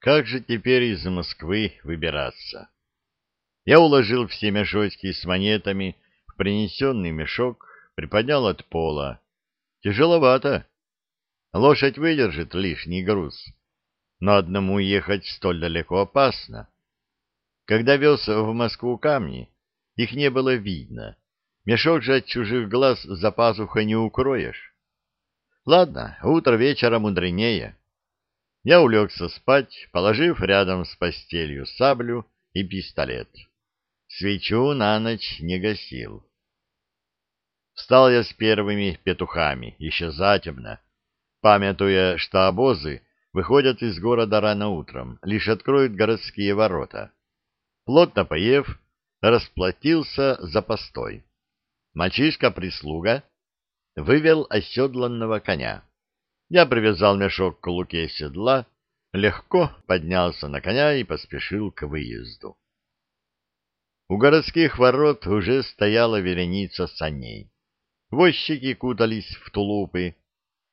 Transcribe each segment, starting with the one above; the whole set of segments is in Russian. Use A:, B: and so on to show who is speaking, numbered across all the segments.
A: Как же теперь из Москвы выбираться? Я уложил все мешочки с монетами в принесенный мешок, приподнял от пола. Тяжеловато. Лошадь выдержит лишний груз. Но одному ехать столь далеко опасно. Когда вез в Москву камни, их не было видно. Мешок же от чужих глаз за пазухой не укроешь. Ладно, утро вечера мудренее. Я улегся спать, положив рядом с постелью саблю и пистолет. Свечу на ночь не гасил. Встал я с первыми петухами, еще затемно, памятуя, что обозы выходят из города рано утром, лишь откроют городские ворота. Плотно поев, расплатился за постой. Мальчишка-прислуга вывел оседланного коня. Я привязал мешок к луке седла, легко поднялся на коня и поспешил к выезду. У городских ворот уже стояла вереница саней. Возчики кутались в тулупы.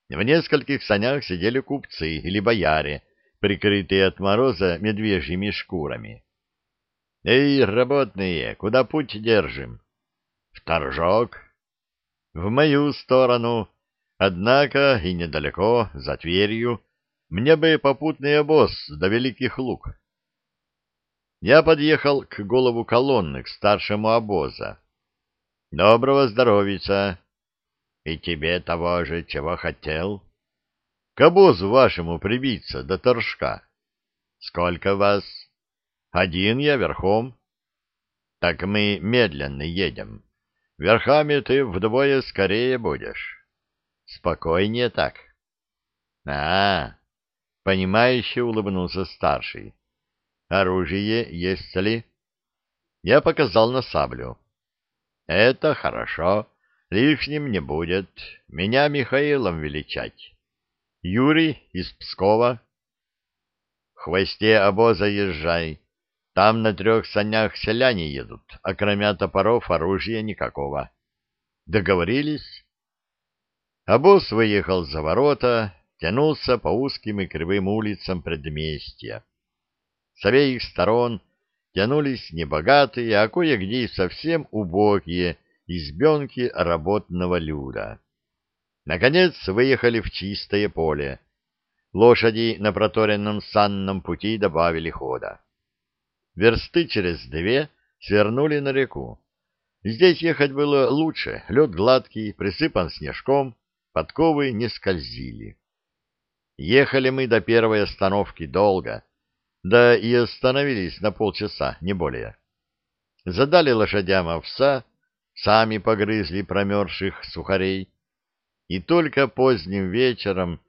A: В нескольких санях сидели купцы или бояре, прикрытые от мороза медвежьими шкурами. «Эй, работные, куда путь держим?» «В торжок». «В мою сторону. Однако и недалеко, за Тверью, мне бы попутный обоз до Великих Луг». Я подъехал к голову колонны, к старшему обоза. «Доброго здоровица!» «И тебе того же, чего хотел?» «К обозу вашему прибиться до торжка». «Сколько вас?» «Один я верхом». «Так мы медленно едем. Верхами ты вдвое скорее будешь». «Спокойнее так». «А, — понимающе улыбнулся старший. Оружие есть ли? Я показал на саблю. Это хорошо. Лишним не будет. Меня Михаилом величать. Юрий из Пскова. Хвосте обоза езжай. Там на трех санях селяне едут, а кроме топоров оружия никакого. Договорились? Обоз выехал за ворота, тянулся по узким и кривым улицам предместья. С обеих сторон тянулись небогатые, а кое-где и совсем убогие избенки работного люда. Наконец выехали в чистое поле. Лошади на проторенном санном пути добавили хода. Версты через две свернули на реку. Здесь ехать было лучше, лед гладкий, присыпан снежком, подковы не скользили. Ехали мы до первой остановки долго, да и остановились на полчаса, не более. Задали лошадям овса, сами погрызли промерзших сухарей, и только поздним вечером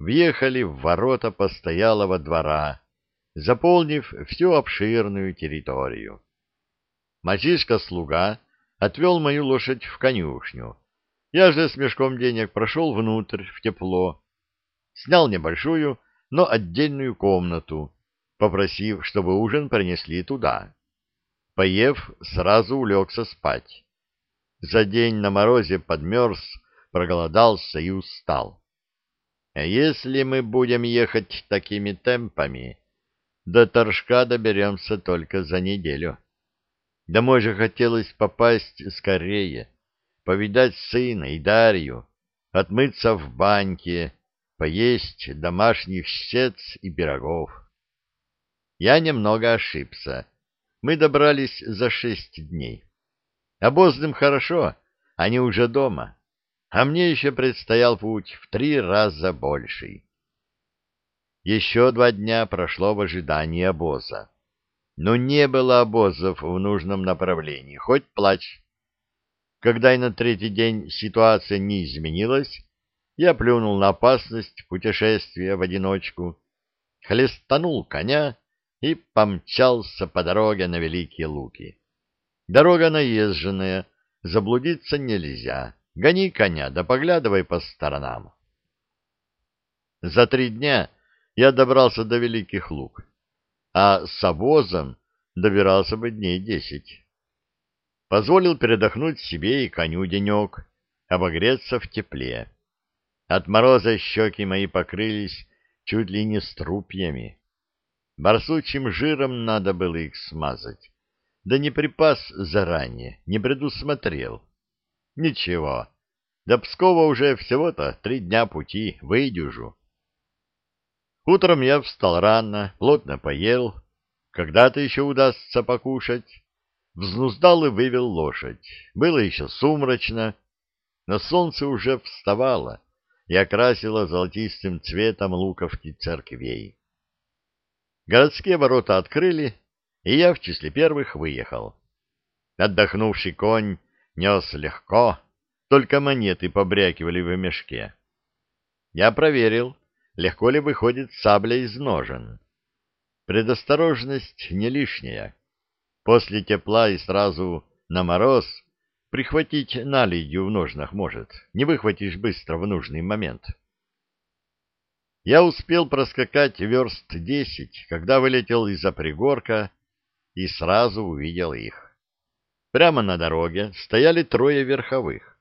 A: въехали в ворота постоялого двора, заполнив всю обширную территорию. Мальчишка-слуга отвел мою лошадь в конюшню. Я же с мешком денег прошел внутрь, в тепло, снял небольшую, но отдельную комнату, попросив, чтобы ужин принесли туда. Поев, сразу улегся спать. За день на морозе подмерз, проголодался и устал. А если мы будем ехать такими темпами, до Торжка доберемся только за неделю. Домой же хотелось попасть скорее, повидать сына и Дарью, отмыться в баньке, поесть домашних щец и пирогов. Я немного ошибся. Мы добрались за шесть дней. Обозным хорошо, они уже дома, а мне еще предстоял путь в три раза больший. Еще два дня прошло в ожидании обоза. Но не было обозов в нужном направлении, хоть плачь. Когда и на третий день ситуация не изменилась, я плюнул на опасность путешествия в одиночку, хлестанул коня и помчался по дороге на Великие Луки. Дорога наезженная, заблудиться нельзя. Гони коня, да поглядывай по сторонам. За три дня я добрался до Великих Лук, а с обозом добирался бы дней десять. Позволил передохнуть себе и коню денек, обогреться в тепле. От мороза щеки мои покрылись чуть ли не струпьями. Барсучим жиром надо было их смазать. Да не припас заранее, не предусмотрел. Ничего, до Пскова уже всего-то три дня пути, выйдюжу. Утром я встал рано, плотно поел. Когда-то еще удастся покушать. Взнуздал и вывел лошадь. Было еще сумрачно, но солнце уже вставало и окрасило золотистым цветом луковки церквей. Городские ворота открыли, и я в числе первых выехал. Отдохнувший конь нес легко, только монеты побрякивали в мешке. Я проверил, легко ли выходит сабля из ножен. Предосторожность не лишняя. После тепла и сразу на мороз прихватить наледью в ножнах может, не выхватишь быстро в нужный момент. Я успел проскакать верст десять, когда вылетел из-за пригорка и сразу увидел их. Прямо на дороге стояли трое верховых.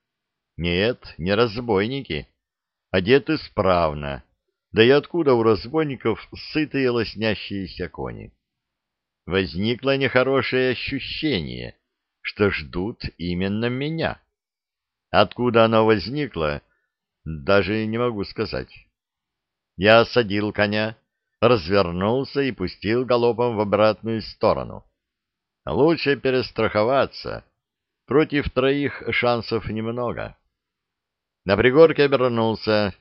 A: Нет, не разбойники, одеты справно, да и откуда у разбойников сытые лоснящиеся кони? Возникло нехорошее ощущение, что ждут именно меня. Откуда оно возникло, даже не могу сказать. Я осадил коня, развернулся и пустил галопом в обратную сторону. Лучше перестраховаться. Против троих шансов немного. На пригорке обернулся,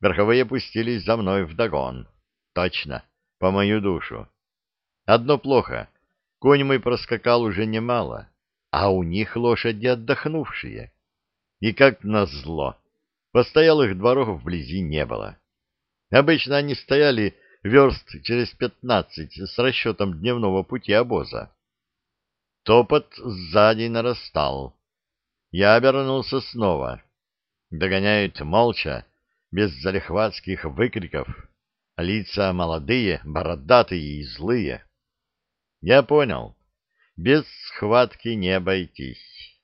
A: Верховые пустились за мной вдогон. Точно, по мою душу. Одно плохо. Конь мой проскакал уже немало, а у них лошади отдохнувшие. И как назло, постоялых дворов вблизи не было. Обычно они стояли верст через пятнадцать с расчетом дневного пути обоза. Топот сзади нарастал. Я обернулся снова. Догоняют молча, без залихватских выкриков, лица молодые, бородатые и злые. Я понял, без схватки не обойтись.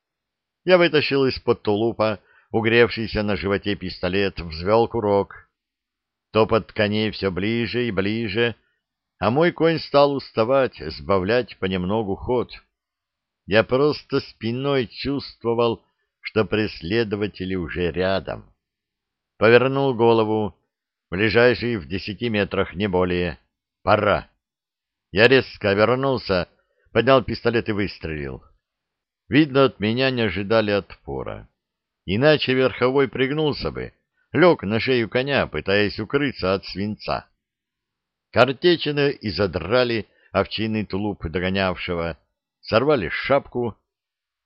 A: Я вытащил из-под тулупа угревшийся на животе пистолет, взвел курок. Топот коней все ближе и ближе, а мой конь стал уставать, сбавлять понемногу ход. Я просто спиной чувствовал, что преследователи уже рядом повернул голову, ближайший в десяти метрах, не более. Пора. Я резко обернулся, поднял пистолет и выстрелил. Видно, от меня не ожидали отпора. Иначе верховой пригнулся бы, лег на шею коня, пытаясь укрыться от свинца. Картечины изодрали овчинный тулуп догонявшего, сорвали шапку.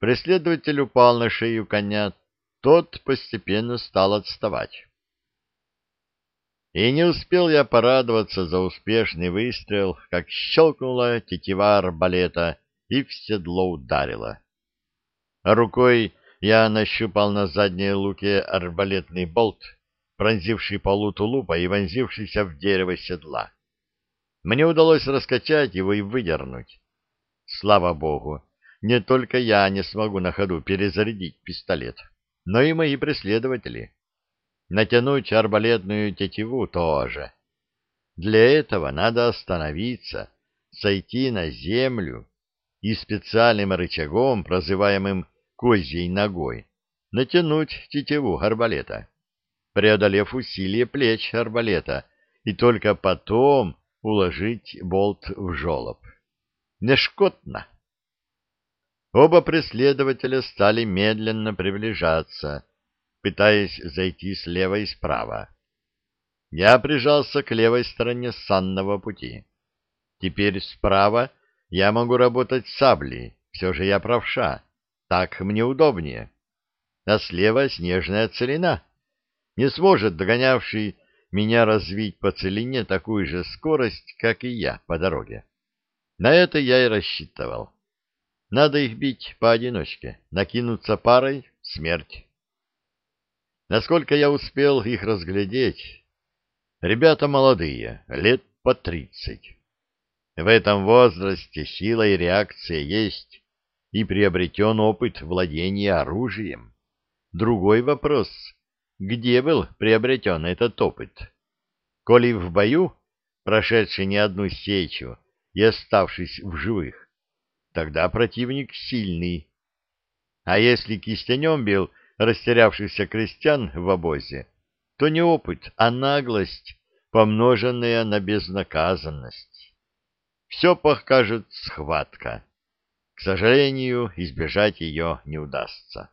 A: Преследователь упал на шею коня, тот постепенно стал отставать. И не успел я порадоваться за успешный выстрел, как щелкнула тетива арбалета и в седло ударила. Рукой я нащупал на задней луке арбалетный болт, пронзивший полу тулупа и вонзившийся в дерево седла. Мне удалось раскачать его и выдернуть. Слава богу, не только я не смогу на ходу перезарядить пистолет но и мои преследователи. Натянуть арбалетную тетиву тоже. Для этого надо остановиться, сойти на землю и специальным рычагом, прозываемым козьей ногой, натянуть тетиву арбалета, преодолев усилие плеч арбалета, и только потом уложить болт в жолоб. Нешкотно. Оба преследователя стали медленно приближаться, пытаясь зайти слева и справа. Я прижался к левой стороне санного пути. Теперь справа я могу работать саблей, все же я правша, так мне удобнее. А слева снежная целина. Не сможет догонявший меня развить по целине такую же скорость, как и я по дороге. На это я и рассчитывал. Надо их бить поодиночке, накинуться парой — смерть. Насколько я успел их разглядеть, ребята молодые, лет по тридцать. В этом возрасте сила и реакция есть, и приобретен опыт владения оружием. Другой вопрос — где был приобретен этот опыт? Коли в бою, прошедший не одну сечу и оставшись в живых, тогда противник сильный. А если кистенем бил растерявшихся крестьян в обозе, то не опыт, а наглость, помноженная на безнаказанность. Все покажет схватка. К сожалению, избежать ее не удастся.